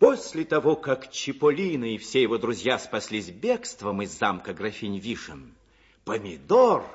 После того, как Чиполлино и все его друзья спаслись бегством из замка графинь Вишен, Помидор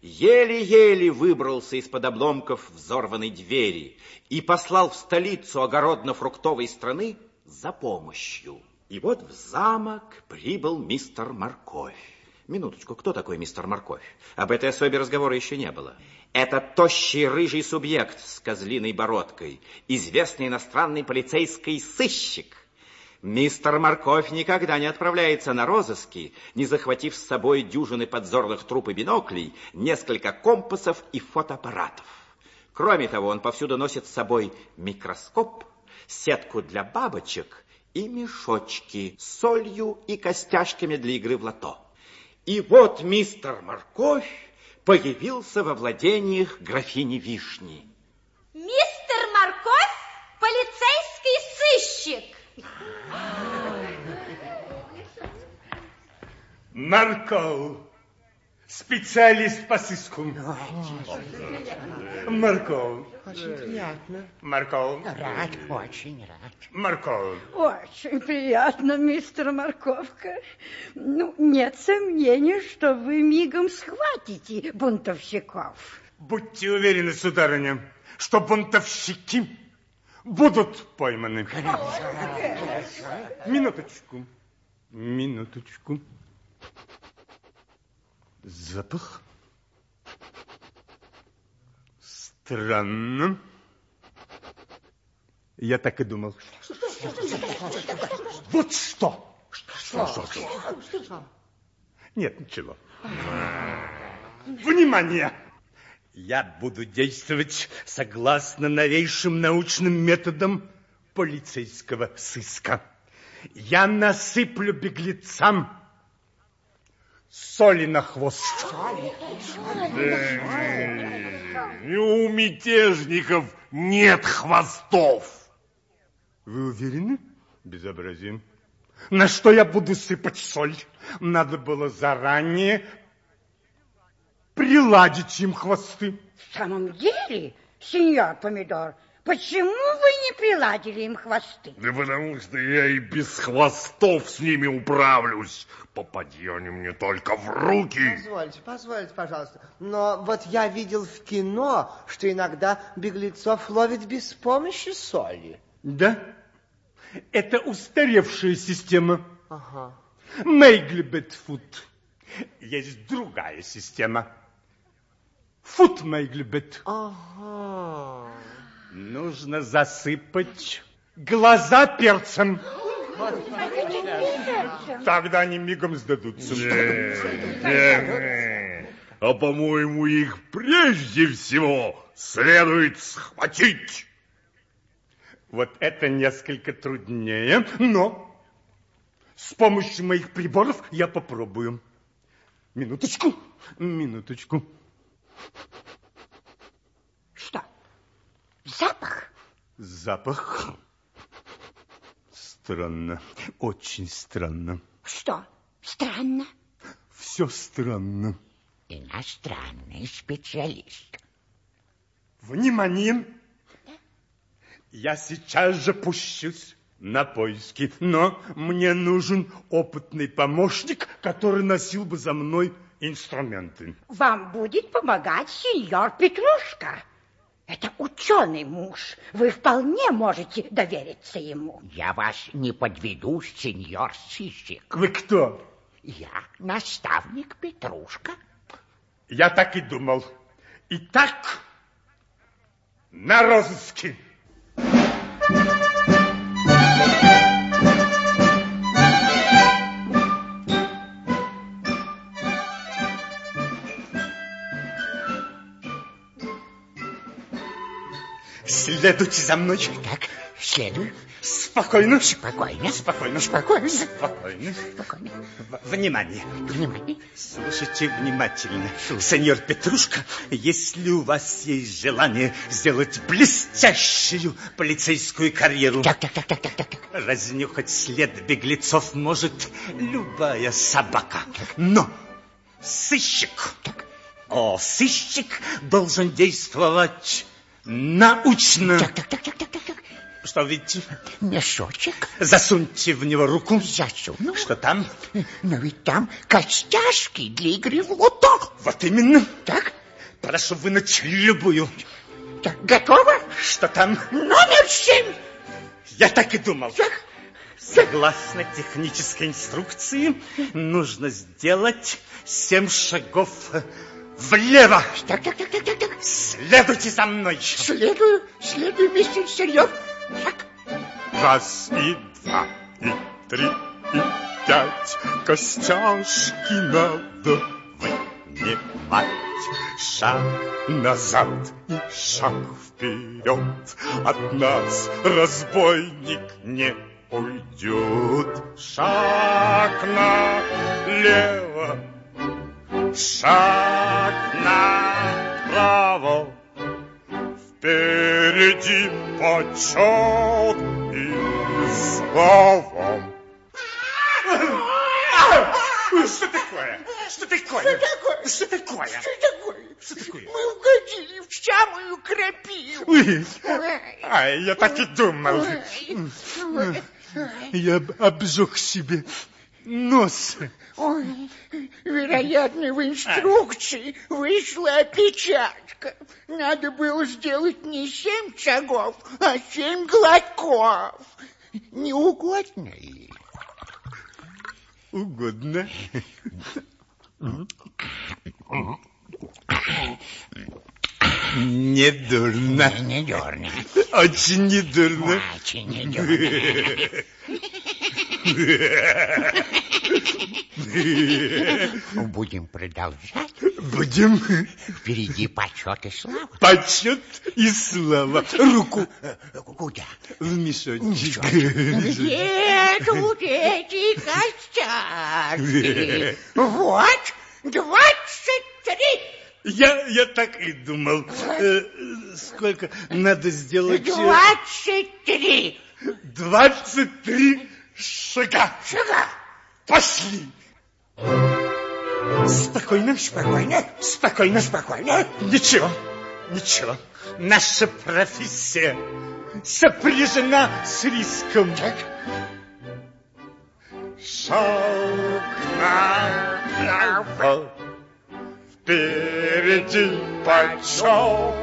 еле-еле выбрался из-под обломков взорванной двери и послал в столицу огородно-фруктовой страны за помощью. И вот в замок прибыл мистер Морковь. Минуточку, кто такой мистер Морковь? Об этой особе разговора еще не было. Это тощий рыжий субъект с козлиной бородкой, известный иностранный полицейский сыщик. Мистер Морковь никогда не отправляется на розыски, не захватив с собой дюжины подзорных труп и биноклей, несколько компасов и фотоаппаратов. Кроме того, он повсюду носит с собой микроскоп, сетку для бабочек и мешочки с солью и костяшками для игры в лото. И вот мистер Морковь появился во владениях графини Вишни. Мистер Морковь, полицейский сыщик. Марков, специалист по сыску. Марков. Очень приятно. Марков. Рад, очень рад. Марков. Очень приятно, мистер Морковка. Ну, нет сомнений, что вы мигом схватите бунтовщиков. Будьте уверены, сударыня, что бунтовщики будут пойманы. Минуточку. Минуточку. Запах. Странно. Я так и думал. Вот что! Что, что, что? Нет, ничего. Внимание! Я буду действовать согласно новейшим научным методам полицейского сыска. Я насыплю беглецам соли на хвост. И у мятежников нет хвостов. Вы уверены? Безобразие. На что я буду сыпать соль? Надо было заранее приладить им хвосты. В самом деле, сеньор Помидор, почему вы не приладили им хвосты? Да потому что я и без хвостов с ними управлюсь. Попади они мне только в руки. Позвольте, позвольте, пожалуйста. Но вот я видел в кино, что иногда беглецов ловят без помощи соли. Да? Это устаревшая система. Ага. Мейглибетфут. Есть другая система. Фут Мейглибет. Ага. Нужно засыпать глаза перцем. Тогда они мигом сдадутся. А по-моему, их прежде всего следует схватить. Вот это несколько труднее, но с помощью моих приборов я попробую. Минуточку, минуточку. Что? Запах? Запах. Странно, очень странно. Что? Странно. Все странно. Иностранный специалист. Внимание! Я сейчас же пущусь на поиски, но мне нужен опытный помощник, который носил бы за мной инструменты. Вам будет помогать сеньор Петрушка. Это ученый муж. Вы вполне можете довериться ему. Я вас не подведу, сеньор сыщик. Вы кто? Я наставник Петрушка. Я так и думал. Итак, на розыске. Следуйте за мной. Так, следуй. Спокойно. Спокойно. Спокойно. Спокойно. Спокойно. Спокойно. В- Внимание. Внимание. Слушайте внимательно. Сеньор Петрушка, если у вас есть желание сделать блестящую полицейскую карьеру, Так, так, так, так, так, так. так. разнюхать след беглецов может любая собака. Но сыщик, о, сыщик должен действовать научно. Так, так, так, так, так, так. Что видите? Мешочек. Засуньте в него руку. Засуну. Что там? Но ведь там костяшки для игры в лото. Вот именно. Так, Прошу вынуть любую. так, готово? Что там? Номер семь. Я так и думал. Так, Согласно технической инструкции, нужно сделать семь шагов влево. так, так, так, так, так, так. Следуйте за мной. Следую, следую, мистер Серьев. Так, Раз и два, и три, и пять. Костяшки надо вынимать. Шаг назад и шаг вперед. От нас разбойник не уйдет. Шаг налево, шаг направо. Впереди почет и слава. Что такое? Что такое? Что такое? что такое? Что такое? Мы угодили в самую крапиву. Ой, ай, я так и думал. ой, Я об- обжег себе нос. Ой, вероятно, в инструкции вышла опечатка. Надо было сделать не семь шагов, а семь глотков. Не угодно ли? Угодно. Не дурно. Не дерни. Очень не дурно. Очень не дерни. Будем продолжать. Будем Впереди почет и слава. почет и слава. Руку Куда? в мешочек. Где тут эти костяшки? Вот, двадцать три. Я, я так и думал. Э, сколько надо сделать? Двадцать три. Двадцать три шага. Шага. Пошли. Спокойно, Спокойно, спокойно, спокойно. Ничего, ничего. Наша профессия сопряжена с риском. Так, Шаг направо, впереди почет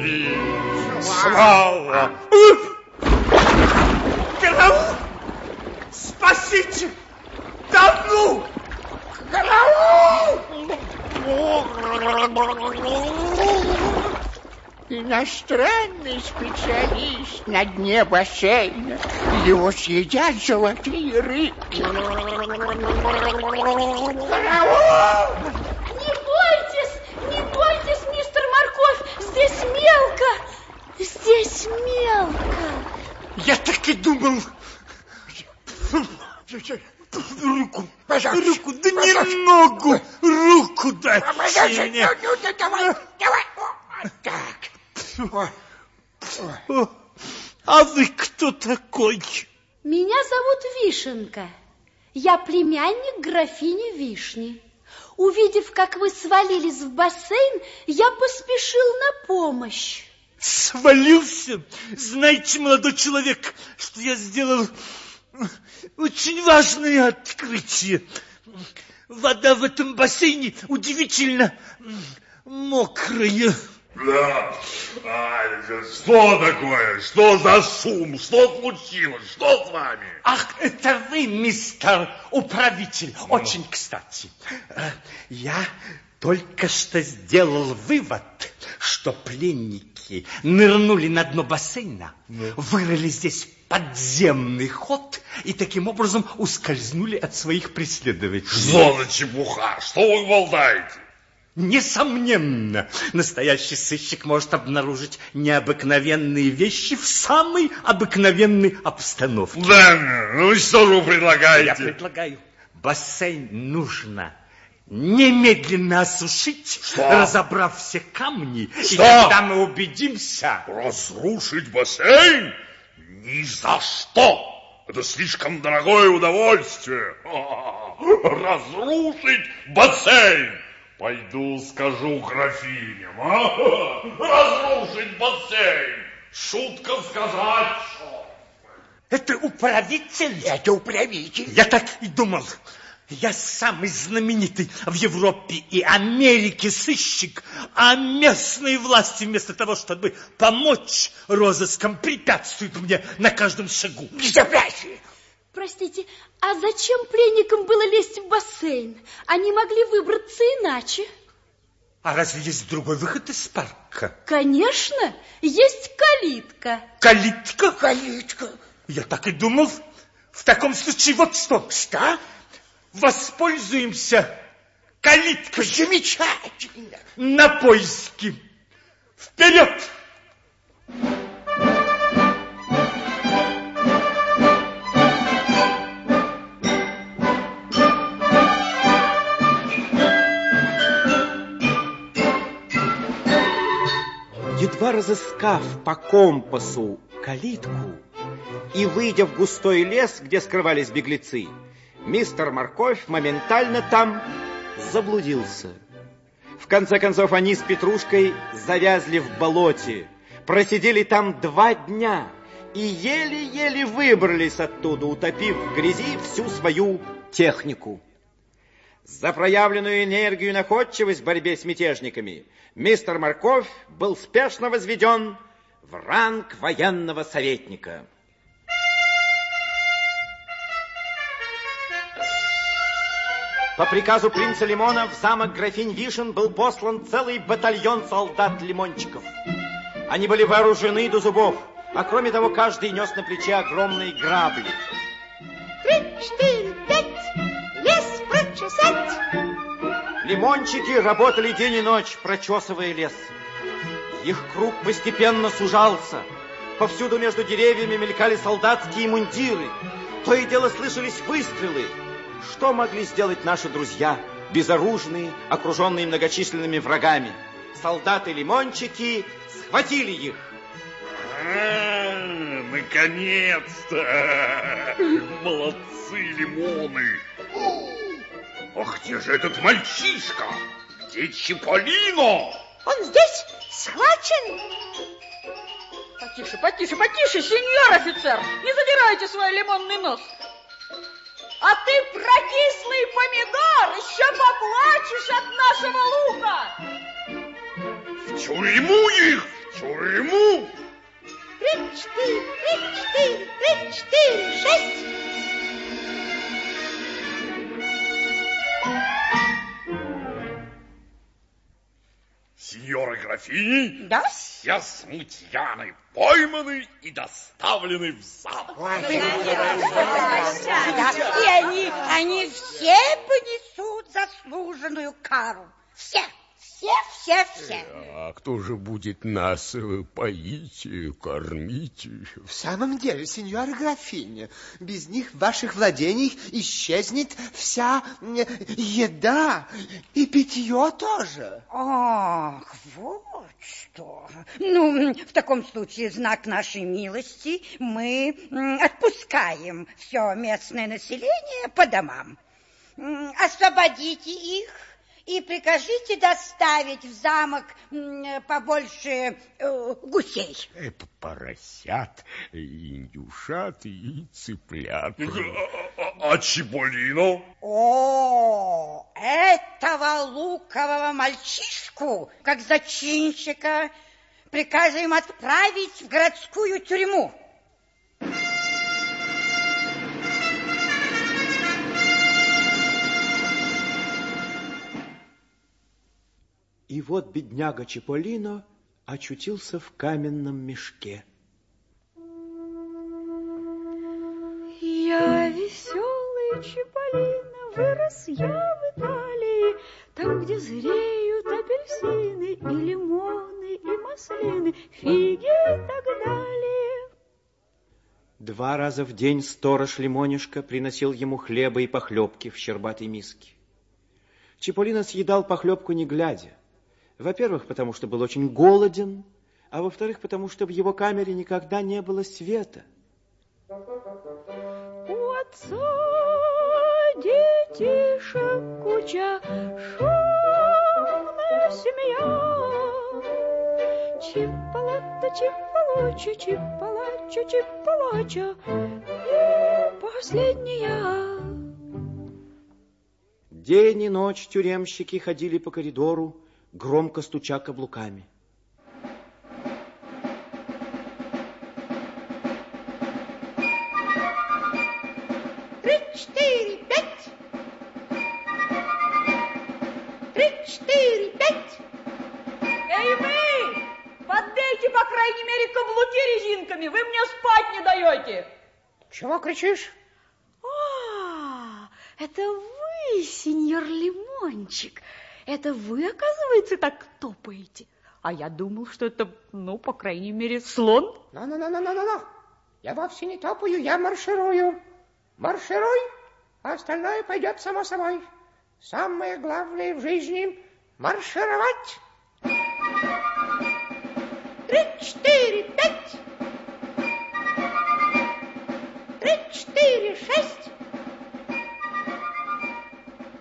и слава. Караул! Спасите! Да ну! Иностранный специалист на дне бассейна. Его съедят золотые рыбки. Не бойтесь, не бойтесь, мистер Морковь, здесь мелко, здесь мелко. Я так и думал. Руку, Пожалуйста. руку, да Пожалуйста. не ногу, руку дай Пожалуйста, мне. ну, ну, да давай, давай. Вот так. О, А вы кто такой? Меня зовут Вишенка. Я племянник графини Вишни. Увидев, как вы свалились в бассейн, я поспешил на помощь. Свалился? Знаете, молодой человек, что я сделал очень важное открытие. Вода в этом бассейне удивительно мокрая. Да. А, что такое? Что за шум? Что случилось? Что с вами? Ах, это вы, мистер управитель. Очень кстати. Э, Я только что сделал вывод, что пленники нырнули на дно бассейна, вырыли здесь подземный ход и таким образом ускользнули от своих преследователей. Что за чепуха? Что вы болтаете? Несомненно, настоящий сыщик может обнаружить необыкновенные вещи в самой обыкновенной обстановке. Да, ну что же вы Я предлагаете? предлагаю, бассейн нужно немедленно осушить, Что? разобрав все камни, и Что? тогда мы убедимся. Разрушить бассейн? Ни за что! Это слишком дорогое удовольствие. Разрушить бассейн! Пойду скажу графиням, а? Разрушить бассейн! Шутка сказать, что? Это управитель? Это управитель. Я так и думал. Я самый знаменитый в Европе и Америке сыщик, а местные власти вместо того, чтобы помочь розыскам, препятствуют мне на каждом шагу. Безобразие. Простите, а зачем пленникам было лезть в бассейн? Они могли выбраться иначе. А разве есть другой выход из парка? Конечно, есть калитка. Калитка? Калитка. Я так и думал. В таком случае вот что. Что? Воспользуемся калиткой. Замечательно. На поиски. Вперед! Едва разыскав по компасу калитку и выйдя в густой лес, где скрывались беглецы, мистер Морковь моментально там заблудился. В конце концов, они с Петрушкой завязли в болоте, просидели там два дня и еле-еле выбрались оттуда, утопив в грязи всю свою технику. За проявленную энергию и находчивость в борьбе с мятежниками мистер Морковь был спешно возведен в ранг военного советника. По приказу принца Лимона в замок графинь Вишен был послан целый батальон солдат-лимончиков. Они были вооружены до зубов, а кроме того, каждый нес на плече огромные грабли. Три, четыре, пять, лес прочесать. Лимончики работали день и ночь, прочесывая лес. Их круг постепенно сужался. Повсюду между деревьями мелькали солдатские мундиры. То и дело слышались выстрелы. Что могли сделать наши друзья, безоружные, окруженные многочисленными врагами? Солдаты-лимончики схватили их. А, Наконец-то! Молодцы, лимоны! Ах, где же этот мальчишка? Где Чиполлино? Он здесь схвачен. Потише, потише, потише, сеньор офицер! Не задирайте свой лимонный нос! А ты, прокислый помидор, еще поплачешь от нашего лука! В тюрьму их! В тюрьму! Три, четыре, три, четыре, три, четыре, шесть. Сеньора графини, Да? все смутьяны пойманы и доставлены в замок. И они, они все понесут заслуженную кару. Все, все, все, все. А кто же будет нас э, поить, э, кормить? В самом деле, сеньора графиня, без них в ваших владениях исчезнет вся еда и питье тоже. Ах, вот что. Ну, в таком случае, знак нашей милости, мы отпускаем все местное население по домам. Освободите их и прикажите доставить в замок побольше э, гусей. Э, Поросят, э, индюшат и цыплят. А, а- а Чиполлино? О, этого лукового мальчишку, как зачинщика, приказываем отправить в городскую тюрьму. И вот бедняга Чиполлино очутился в каменном мешке. Я веселый Чиполлино, вырос я в Италии, там, где зреют апельсины и лимоны, и маслины, фиги и так далее. Два раза в день сторож Лимонишка приносил ему хлеба и похлебки в щербатой миске. Чиполлино съедал похлебку не глядя. Во-первых, потому что был очень голоден, а во-вторых, потому что в его камере никогда не было света. У отца детишек куча, шумная семья. Чипалата, чипалача, чипалача, чипалача, последняя. День и ночь тюремщики ходили по коридору, громко стуча каблуками. Три, четыре, пять. Три, четыре, пять. Эй, вы! Подбейте, по крайней мере, каблуки резинками. Вы мне спать не даете. Чего кричишь? А, это вы, сеньор Лимончик. Это вы, оказывается, так топаете. А я думал, что это, ну, по крайней мере, слон. Ну-ну-ну-ну-ну-ну. Я вовсе не топаю, я марширую. Маршируй, а остальное пойдет само собой. Самое главное в жизни — маршировать. Три, четыре, пять. Три, четыре, шесть.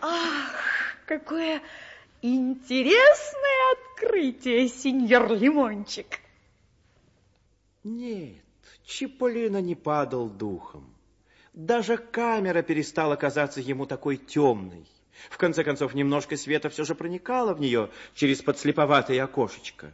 Ах, какое открытие, сеньор Лимончик. Нет, Чиполлино не падал духом. Даже камера перестала казаться ему такой темной. В конце концов, немножко света все же проникало в нее через подслеповатое окошечко.